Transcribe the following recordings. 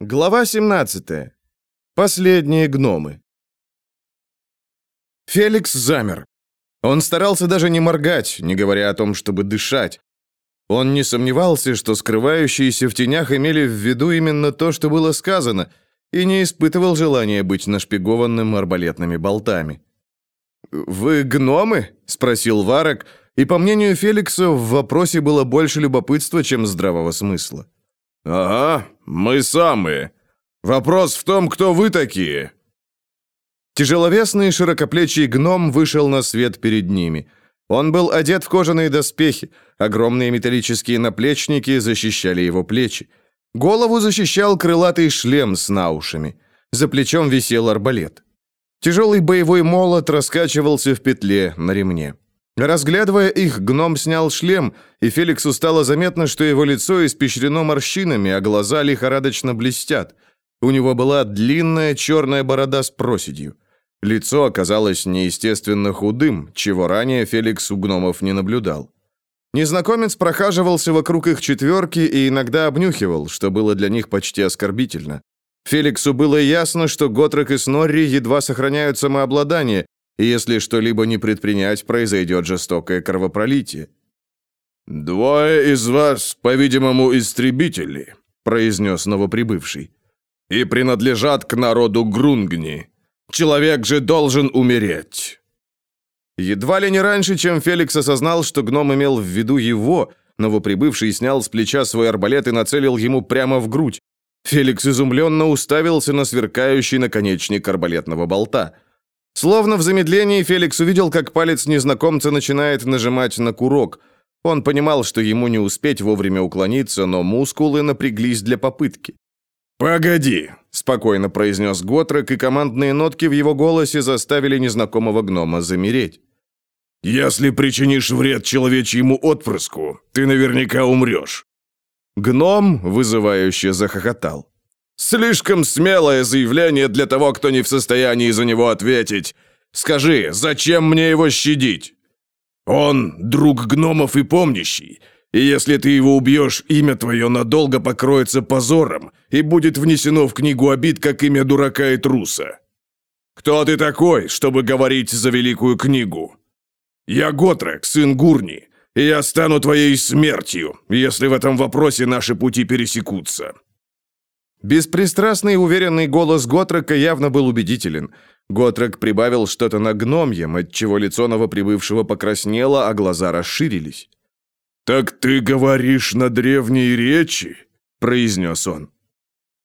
Глава 17. Последние гномы. Феликс замер. Он старался даже не моргать, не говоря о том, чтобы дышать. Он не сомневался, что скрывающиеся в тенях имели в виду именно то, что было сказано, и не испытывал желания быть нашпигованным арбалетными болтами. «Вы гномы?» — спросил Варок, и, по мнению Феликса, в вопросе было больше любопытства, чем здравого смысла. «Ага, мы самые. Вопрос в том, кто вы такие». Тяжеловесный широкоплечий гном вышел на свет перед ними. Он был одет в кожаные доспехи, огромные металлические наплечники защищали его плечи. Голову защищал крылатый шлем с наушами. За плечом висел арбалет. Тяжелый боевой молот раскачивался в петле на ремне. Разглядывая их, гном снял шлем, и Феликсу стало заметно, что его лицо испещрено морщинами, а глаза лихорадочно блестят. У него была длинная черная борода с проседью. Лицо оказалось неестественно худым, чего ранее Феликс у гномов не наблюдал. Незнакомец прохаживался вокруг их четверки и иногда обнюхивал, что было для них почти оскорбительно. Феликсу было ясно, что Готрек и Снорри едва сохраняют самообладание, и если что-либо не предпринять, произойдет жестокое кровопролитие. «Двое из вас, по-видимому, истребители», — произнес новоприбывший, «и принадлежат к народу Грунгни. Человек же должен умереть». Едва ли не раньше, чем Феликс осознал, что гном имел в виду его, новоприбывший снял с плеча свой арбалет и нацелил ему прямо в грудь. Феликс изумленно уставился на сверкающий наконечник арбалетного болта — Словно в замедлении Феликс увидел, как палец незнакомца начинает нажимать на курок. Он понимал, что ему не успеть вовремя уклониться, но мускулы напряглись для попытки. «Погоди», — спокойно произнес Готрек, и командные нотки в его голосе заставили незнакомого гнома замереть. «Если причинишь вред человечьему отпрыску, ты наверняка умрешь». Гном вызывающе захохотал. Слишком смелое заявление для того, кто не в состоянии за него ответить. Скажи, зачем мне его щадить? Он друг гномов и помнящий. И если ты его убьешь, имя твое надолго покроется позором и будет внесено в книгу обид, как имя дурака и труса. Кто ты такой, чтобы говорить за великую книгу? Я Готрек, сын Гурни, и я стану твоей смертью, если в этом вопросе наши пути пересекутся. Беспристрастный и уверенный голос Готрека явно был убедителен. Готрек прибавил что-то на гномьем, отчего лицо новоприбывшего покраснело, а глаза расширились. «Так ты говоришь на древней речи?» – произнес он.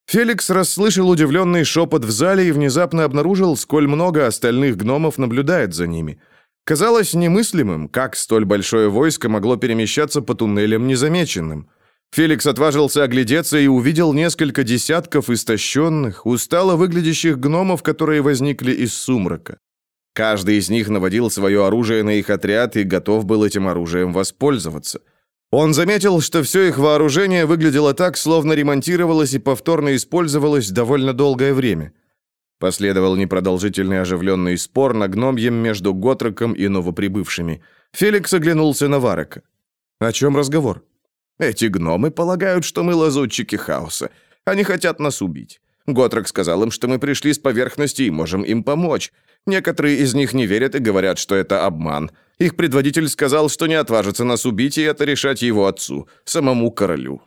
Феликс расслышал удивленный шепот в зале и внезапно обнаружил, сколь много остальных гномов наблюдает за ними. Казалось немыслимым, как столь большое войско могло перемещаться по туннелям незамеченным – Феликс отважился оглядеться и увидел несколько десятков истощенных, устало выглядящих гномов, которые возникли из сумрака. Каждый из них наводил свое оружие на их отряд и готов был этим оружием воспользоваться. Он заметил, что все их вооружение выглядело так, словно ремонтировалось и повторно использовалось довольно долгое время. Последовал непродолжительный оживленный спор на гномьем между Готроком и новоприбывшими. Феликс оглянулся на Варака. «О чем разговор?» Эти гномы полагают, что мы лазутчики хаоса. Они хотят нас убить. Готрок сказал им, что мы пришли с поверхности и можем им помочь. Некоторые из них не верят и говорят, что это обман. Их предводитель сказал, что не отважится нас убить, и это решать его отцу, самому королю.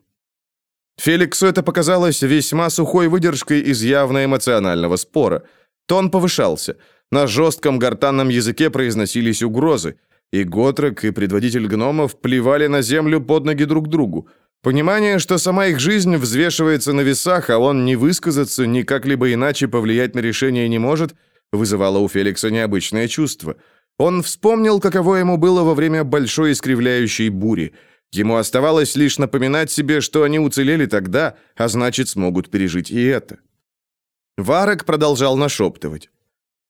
Феликсу это показалось весьма сухой выдержкой из явно эмоционального спора. Тон повышался. На жестком гортанном языке произносились угрозы. И Готрек, и предводитель гномов плевали на землю под ноги друг другу. Понимание, что сама их жизнь взвешивается на весах, а он не высказаться, ни как-либо иначе повлиять на решение не может, вызывало у Феликса необычное чувство. Он вспомнил, каково ему было во время большой искривляющей бури. Ему оставалось лишь напоминать себе, что они уцелели тогда, а значит, смогут пережить и это. Варок продолжал нашептывать.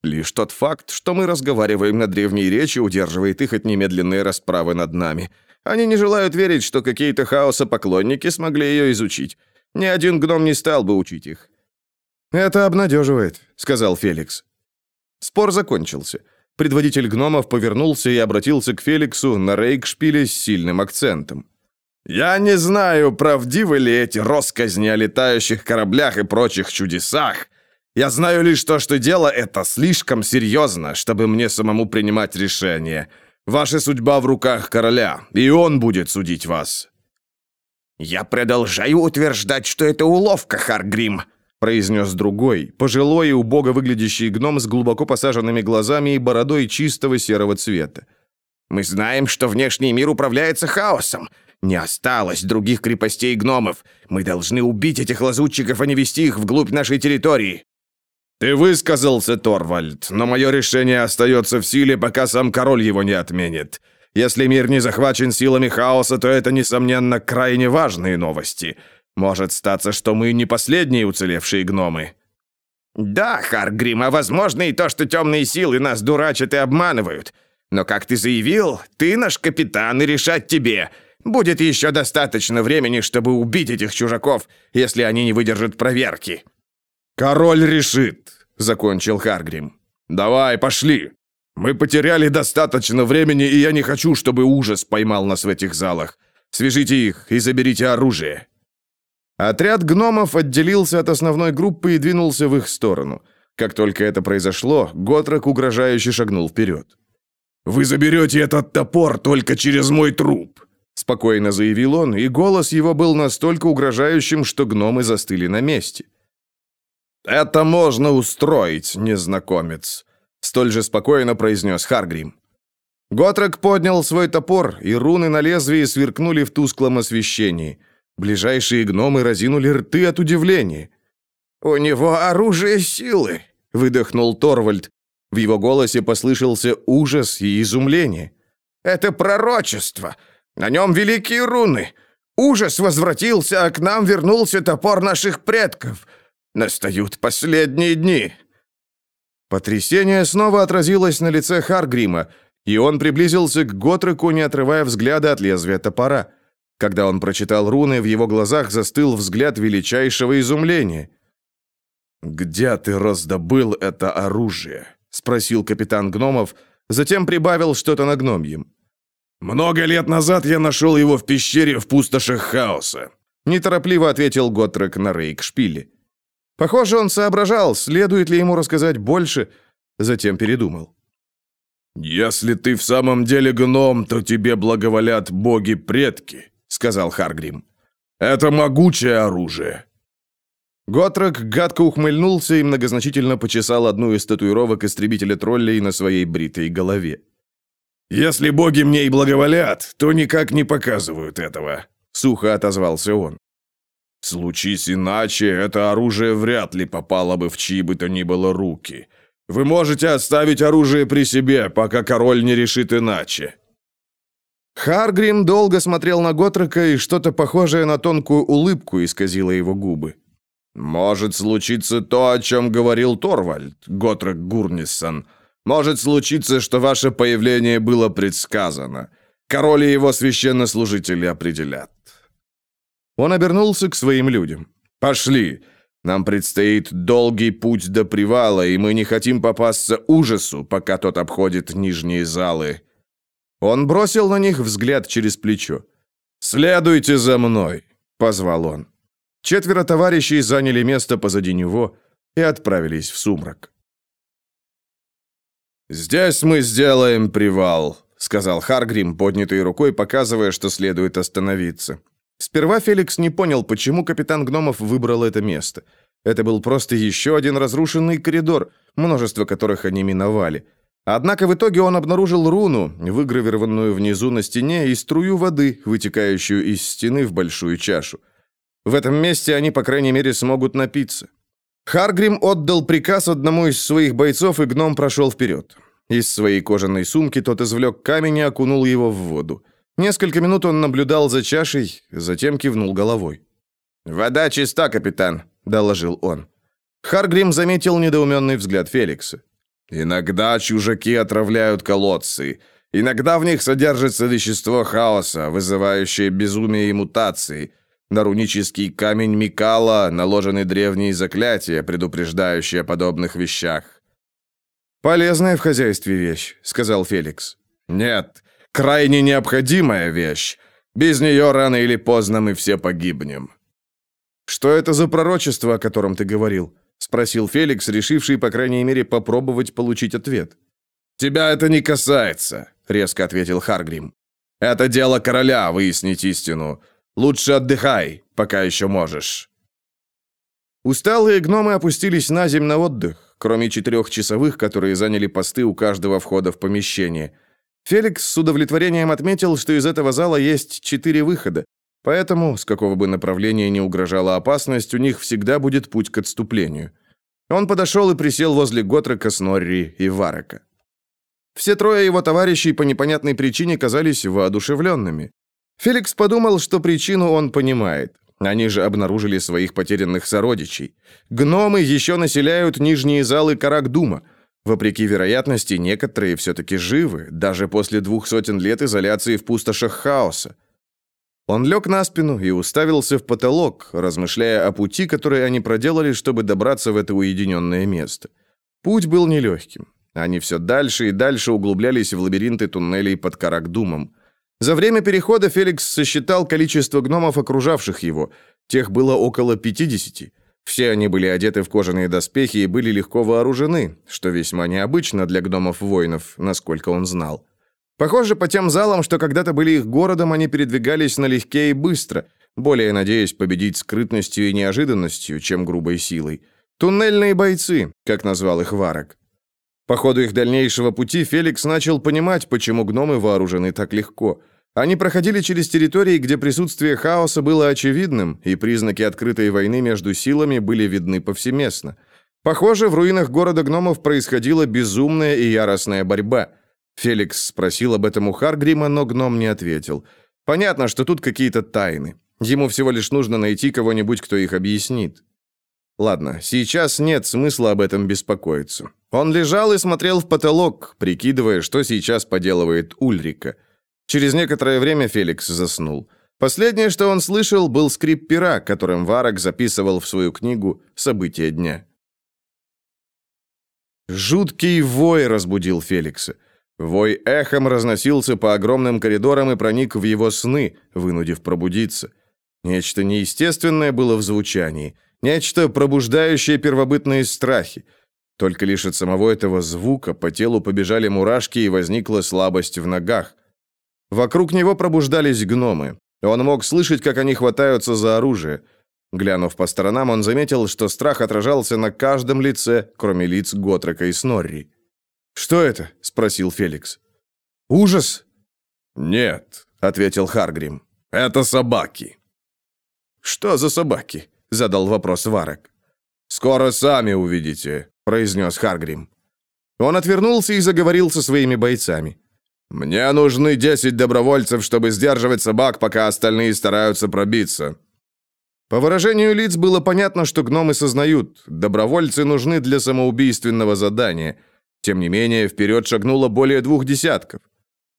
Лишь тот факт, что мы разговариваем на древней речи, удерживает их от немедленной расправы над нами. Они не желают верить, что какие-то хаоса-поклонники смогли ее изучить. Ни один гном не стал бы учить их». «Это обнадеживает», — сказал Феликс. Спор закончился. Предводитель гномов повернулся и обратился к Феликсу на рейкшпиле с сильным акцентом. Я не знаю, правдивы ли эти россказни о летающих кораблях и прочих чудесах. Я знаю лишь то, что дело это слишком серьезно, чтобы мне самому принимать решение. Ваша судьба в руках короля, и он будет судить вас». «Я продолжаю утверждать, что это уловка, Харгрим», произнес другой, пожилой и убого выглядящий гном с глубоко посаженными глазами и бородой чистого серого цвета. «Мы знаем, что внешний мир управляется хаосом. Не осталось других крепостей гномов. Мы должны убить этих лазутчиков, а не вести их вглубь нашей территории». «Ты высказался, Торвальд, но мое решение остается в силе, пока сам король его не отменит. Если мир не захвачен силами хаоса, то это, несомненно, крайне важные новости. Может статься, что мы не последние уцелевшие гномы». «Да, Харгрим, а возможно и то, что темные силы нас дурачат и обманывают. Но, как ты заявил, ты наш капитан, и решать тебе. Будет еще достаточно времени, чтобы убить этих чужаков, если они не выдержат проверки». «Король решит», — закончил Харгрим. «Давай, пошли. Мы потеряли достаточно времени, и я не хочу, чтобы ужас поймал нас в этих залах. Свяжите их и заберите оружие». Отряд гномов отделился от основной группы и двинулся в их сторону. Как только это произошло, Готрек угрожающе шагнул вперед. «Вы заберете этот топор только через мой труп», — спокойно заявил он, и голос его был настолько угрожающим, что гномы застыли на месте. «Это можно устроить, незнакомец», — столь же спокойно произнес Харгрим. Готрек поднял свой топор, и руны на лезвии сверкнули в тусклом освещении. Ближайшие гномы разинули рты от удивления. «У него оружие силы», — выдохнул Торвальд. В его голосе послышался ужас и изумление. «Это пророчество! На нем великие руны! Ужас возвратился, а к нам вернулся топор наших предков! Настают последние дни!» Потрясение снова отразилось на лице Харгрима, и он приблизился к Готреку, не отрывая взгляда от лезвия топора. Когда он прочитал руны, в его глазах застыл взгляд величайшего изумления. «Где ты раздобыл это оружие?» спросил капитан гномов, затем прибавил что-то на гномьем. «Много лет назад я нашел его в пещере в пустошах хаоса», неторопливо ответил Готрек на Рейк-шпиле. Похоже, он соображал, следует ли ему рассказать больше, затем передумал. «Если ты в самом деле гном, то тебе благоволят боги-предки», — сказал Харгрим. «Это могучее оружие. Готрок гадко ухмыльнулся и многозначительно почесал одну из татуировок истребителя троллей на своей бритой голове. «Если боги мне и благоволят, то никак не показывают этого», — сухо отозвался он. «Случись иначе, это оружие вряд ли попало бы в чьи бы то ни было руки. Вы можете оставить оружие при себе, пока король не решит иначе». Харгрим долго смотрел на Готрока, и что-то похожее на тонкую улыбку исказило его губы. «Может случиться то, о чем говорил Торвальд, Готрек Гурниссон. Может случиться, что ваше появление было предсказано. Король и его священнослужители определят». Он обернулся к своим людям. «Пошли. Нам предстоит долгий путь до привала, и мы не хотим попасться ужасу, пока тот обходит нижние залы». Он бросил на них взгляд через плечо. «Следуйте за мной», — позвал он. Четверо товарищей заняли место позади него и отправились в сумрак. «Здесь мы сделаем привал», — сказал Харгрим, поднятой рукой, показывая, что следует остановиться. Сперва Феликс не понял, почему капитан Гномов выбрал это место. Это был просто еще один разрушенный коридор, множество которых они миновали. Однако в итоге он обнаружил руну, выгравированную внизу на стене, и струю воды, вытекающую из стены в большую чашу. В этом месте они, по крайней мере, смогут напиться. Харгрим отдал приказ одному из своих бойцов, и гном прошел вперед. Из своей кожаной сумки тот извлек камень и окунул его в воду. Несколько минут он наблюдал за чашей, затем кивнул головой. «Вода чиста, капитан», — доложил он. Харгрим заметил недоуменный взгляд Феликса. «Иногда чужаки отравляют колодцы. Иногда в них содержится вещество хаоса, вызывающее безумие и мутации. На рунический камень Микала наложены древние заклятия, предупреждающие о подобных вещах. «Полезная в хозяйстве вещь», — сказал Феликс. «Нет, крайне необходимая вещь. Без нее рано или поздно мы все погибнем». «Что это за пророчество, о котором ты говорил?» — спросил Феликс, решивший, по крайней мере, попробовать получить ответ. «Тебя это не касается», — резко ответил Харгрим. «Это дело короля выяснить истину. Лучше отдыхай, пока еще можешь». Усталые гномы опустились на земь на отдых, кроме четырех часовых, которые заняли посты у каждого входа в помещение. Феликс с удовлетворением отметил, что из этого зала есть четыре выхода, поэтому, с какого бы направления ни угрожала опасность, у них всегда будет путь к отступлению. Он подошел и присел возле Готрека, Снорри и Варака. Все трое его товарищей по непонятной причине казались воодушевленными. Феликс подумал, что причину он понимает. Они же обнаружили своих потерянных сородичей. Гномы еще населяют нижние залы Каракдума. Вопреки вероятности, некоторые все-таки живы, даже после двух сотен лет изоляции в пустошах хаоса. Он лег на спину и уставился в потолок, размышляя о пути, который они проделали, чтобы добраться в это уединенное место. Путь был нелегким. Они все дальше и дальше углублялись в лабиринты туннелей под Каракдумом. За время перехода Феликс сосчитал количество гномов, окружавших его. Тех было около 50. Все они были одеты в кожаные доспехи и были легко вооружены, что весьма необычно для гномов-воинов, насколько он знал. Похоже, по тем залам, что когда-то были их городом, они передвигались налегке и быстро, более надеясь победить скрытностью и неожиданностью, чем грубой силой. Туннельные бойцы, как назвал их Варок. По ходу их дальнейшего пути Феликс начал понимать, почему гномы вооружены так легко. Они проходили через территории, где присутствие хаоса было очевидным, и признаки открытой войны между силами были видны повсеместно. Похоже, в руинах города гномов происходила безумная и яростная борьба. Феликс спросил об этом у Харгрима, но гном не ответил. Понятно, что тут какие-то тайны. Ему всего лишь нужно найти кого-нибудь, кто их объяснит. Ладно, сейчас нет смысла об этом беспокоиться. Он лежал и смотрел в потолок, прикидывая, что сейчас поделывает Ульрика. Через некоторое время Феликс заснул. Последнее, что он слышал, был скрип пера, которым Варак записывал в свою книгу «События дня». Жуткий вой разбудил Феликса. Вой эхом разносился по огромным коридорам и проник в его сны, вынудив пробудиться. Нечто неестественное было в звучании, нечто пробуждающее первобытные страхи. Только лишь от самого этого звука по телу побежали мурашки и возникла слабость в ногах. Вокруг него пробуждались гномы. Он мог слышать, как они хватаются за оружие. Глянув по сторонам, он заметил, что страх отражался на каждом лице, кроме лиц Готрека и Снорри. «Что это?» – спросил Феликс. «Ужас?» «Нет», – ответил Харгрим. «Это собаки». «Что за собаки?» – задал вопрос Варок. «Скоро сами увидите», — произнес Харгрим. Он отвернулся и заговорил со своими бойцами. «Мне нужны десять добровольцев, чтобы сдерживать собак, пока остальные стараются пробиться». По выражению лиц было понятно, что гномы сознают, добровольцы нужны для самоубийственного задания. Тем не менее, вперед шагнуло более двух десятков.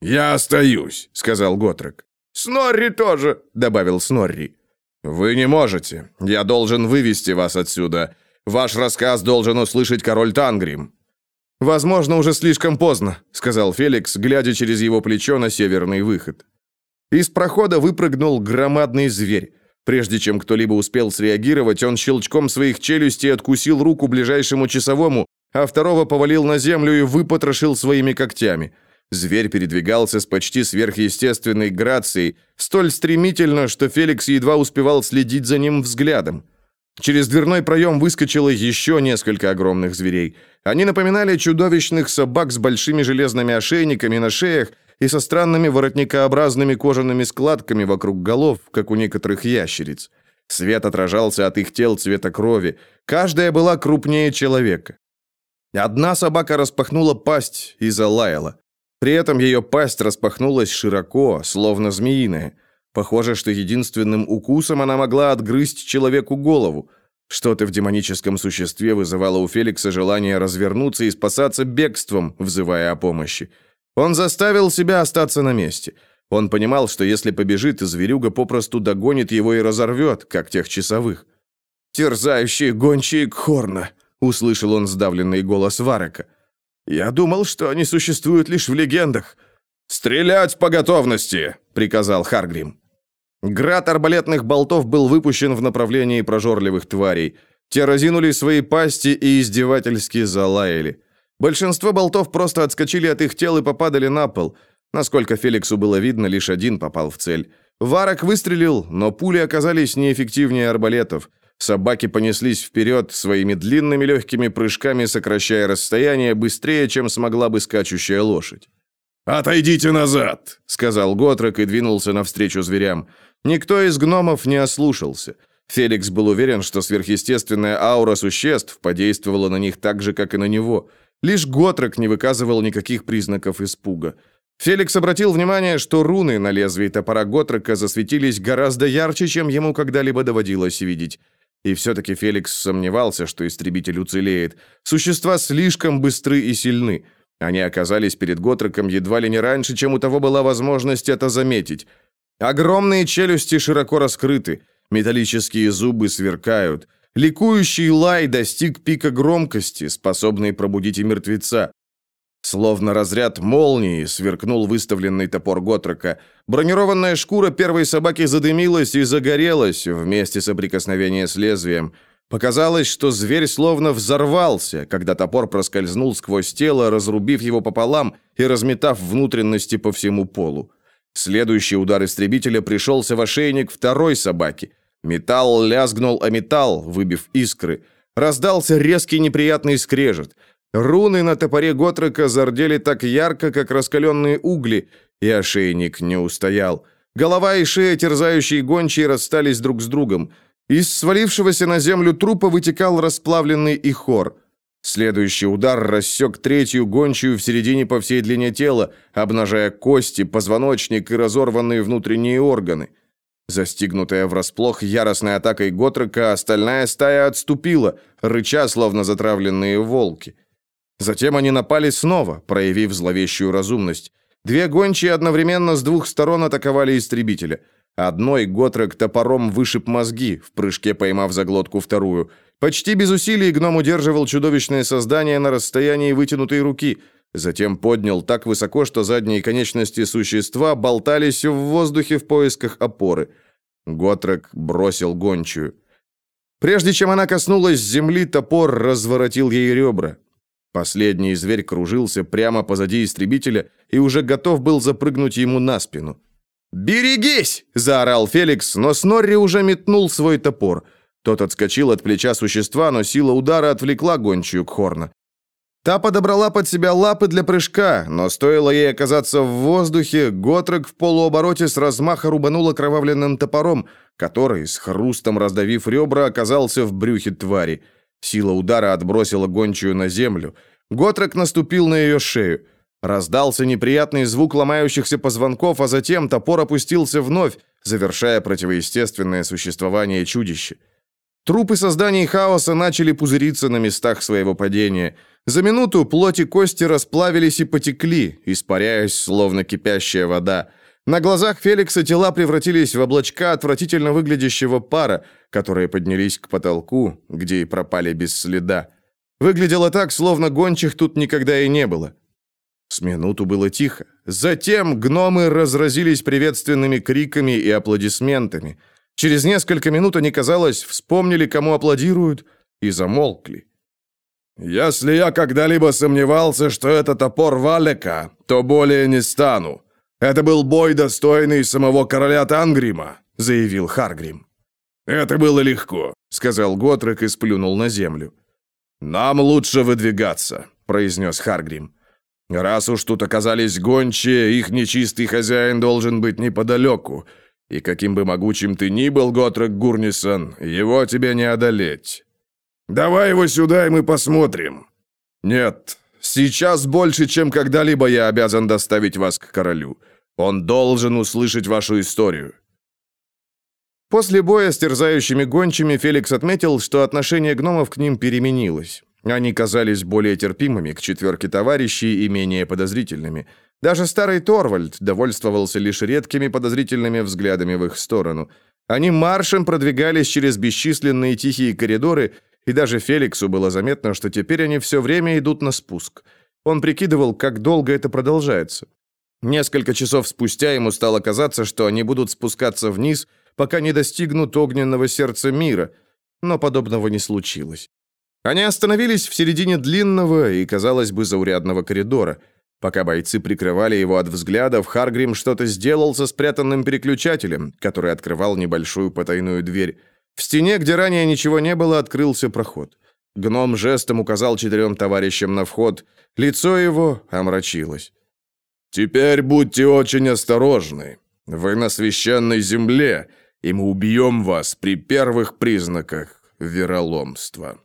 «Я остаюсь», — сказал Готрек. «Снорри тоже», — добавил Снорри. «Вы не можете. Я должен вывести вас отсюда. Ваш рассказ должен услышать король Тангрим». «Возможно, уже слишком поздно», — сказал Феликс, глядя через его плечо на северный выход. Из прохода выпрыгнул громадный зверь. Прежде чем кто-либо успел среагировать, он щелчком своих челюстей откусил руку ближайшему часовому, а второго повалил на землю и выпотрошил своими когтями. Зверь передвигался с почти сверхъестественной грацией, столь стремительно, что Феликс едва успевал следить за ним взглядом. Через дверной проем выскочило еще несколько огромных зверей. Они напоминали чудовищных собак с большими железными ошейниками на шеях и со странными воротникообразными кожаными складками вокруг голов, как у некоторых ящериц. Свет отражался от их тел цвета крови. Каждая была крупнее человека. Одна собака распахнула пасть и залаяла. При этом ее пасть распахнулась широко, словно змеиная. Похоже, что единственным укусом она могла отгрызть человеку голову. Что-то в демоническом существе вызывало у Феликса желание развернуться и спасаться бегством, взывая о помощи. Он заставил себя остаться на месте. Он понимал, что если побежит, зверюга попросту догонит его и разорвет, как тех часовых. «Терзающие гончие Кхорна!» — услышал он сдавленный голос Варека. «Я думал, что они существуют лишь в легендах». «Стрелять по готовности!» — приказал Харгрим. Град арбалетных болтов был выпущен в направлении прожорливых тварей. Те разинули свои пасти и издевательски залаяли. Большинство болтов просто отскочили от их тел и попадали на пол. Насколько Феликсу было видно, лишь один попал в цель. Варок выстрелил, но пули оказались неэффективнее арбалетов. Собаки понеслись вперед, своими длинными легкими прыжками сокращая расстояние быстрее, чем смогла бы скачущая лошадь. «Отойдите назад!» — сказал Готрек и двинулся навстречу зверям. Никто из гномов не ослушался. Феликс был уверен, что сверхъестественная аура существ подействовала на них так же, как и на него. Лишь Готрек не выказывал никаких признаков испуга. Феликс обратил внимание, что руны на лезвии топора Готрека засветились гораздо ярче, чем ему когда-либо доводилось видеть. И все-таки Феликс сомневался, что истребитель уцелеет. Существа слишком быстры и сильны. Они оказались перед Готреком едва ли не раньше, чем у того была возможность это заметить. Огромные челюсти широко раскрыты, металлические зубы сверкают. Ликующий лай достиг пика громкости, способный пробудить и мертвеца. Словно разряд молнии сверкнул выставленный топор Готрека. Бронированная шкура первой собаки задымилась и загорелась вместе соприкосновения с лезвием. Показалось, что зверь словно взорвался, когда топор проскользнул сквозь тело, разрубив его пополам и разметав внутренности по всему полу. Следующий удар истребителя пришелся в ошейник второй собаки. Металл лязгнул о металл, выбив искры. Раздался резкий неприятный скрежет. Руны на топоре Готрека зардели так ярко, как раскаленные угли, и ошейник не устоял. Голова и шея, терзающие гончие, расстались друг с другом. Из свалившегося на землю трупа вытекал расплавленный ихор. Следующий удар рассек третью гончую в середине по всей длине тела, обнажая кости, позвоночник и разорванные внутренние органы. Застигнутая врасплох яростной атакой Готрека, остальная стая отступила, рыча, словно затравленные волки. Затем они напали снова, проявив зловещую разумность. Две гончие одновременно с двух сторон атаковали истребителя. Одной Готрек топором вышиб мозги, в прыжке поймав за глотку вторую – Почти без усилий гном удерживал чудовищное создание на расстоянии вытянутой руки, затем поднял так высоко, что задние конечности существа болтались в воздухе в поисках опоры. Готрек бросил гончую. Прежде чем она коснулась земли, топор разворотил ей ребра. Последний зверь кружился прямо позади истребителя и уже готов был запрыгнуть ему на спину. «Берегись!» – заорал Феликс, но Снорри уже метнул свой топор – тот отскочил от плеча существа, но сила удара отвлекла гончую к Хорна. Та подобрала под себя лапы для прыжка, но стоило ей оказаться в воздухе, Готрек в полуобороте с размаха рубанул окровавленным топором, который, с хрустом раздавив ребра, оказался в брюхе твари. Сила удара отбросила гончую на землю. Готрек наступил на ее шею. Раздался неприятный звук ломающихся позвонков, а затем топор опустился вновь, завершая противоестественное существование чудища. Трупы созданий хаоса начали пузыриться на местах своего падения. За минуту плоть и кости расплавились и потекли, испаряясь, словно кипящая вода. На глазах Феликса тела превратились в облачка отвратительно выглядящего пара, которые поднялись к потолку, где и пропали без следа. Выглядело так, словно гончих тут никогда и не было. С минуту было тихо. Затем гномы разразились приветственными криками и аплодисментами – Через несколько минут они, казалось, вспомнили, кому аплодируют, и замолкли. «Если я когда-либо сомневался, что это топор Валека, то более не стану. Это был бой, достойный самого короля Тангрима», — заявил Харгрим. «Это было легко», — сказал Готрек и сплюнул на землю. «Нам лучше выдвигаться», — произнес Харгрим. «Раз уж тут оказались гончие, их нечистый хозяин должен быть неподалеку. И каким бы могучим ты ни был, Готрек Гурнисон, его тебе не одолеть. Давай его сюда, и мы посмотрим. Нет, сейчас больше, чем когда-либо я обязан доставить вас к королю. Он должен услышать вашу историю. После боя с терзающими гончими Феликс отметил, что отношение гномов к ним переменилось. Они казались более терпимыми к четверке товарищей и менее подозрительными – даже старый Торвальд довольствовался лишь редкими подозрительными взглядами в их сторону. Они маршем продвигались через бесчисленные тихие коридоры, и даже Феликсу было заметно, что теперь они все время идут на спуск. Он прикидывал, как долго это продолжается. Несколько часов спустя ему стало казаться, что они будут спускаться вниз, пока не достигнут огненного сердца мира, но подобного не случилось. Они остановились в середине длинного и, казалось бы, заурядного коридора. Пока бойцы прикрывали его от взглядов, Харгрим что-то сделал со спрятанным переключателем, который открывал небольшую потайную дверь. В стене, где ранее ничего не было, открылся проход. Гном жестом указал четырем товарищам на вход. Лицо его омрачилось. «Теперь будьте очень осторожны. Вы на священной земле, и мы убьем вас при первых признаках вероломства».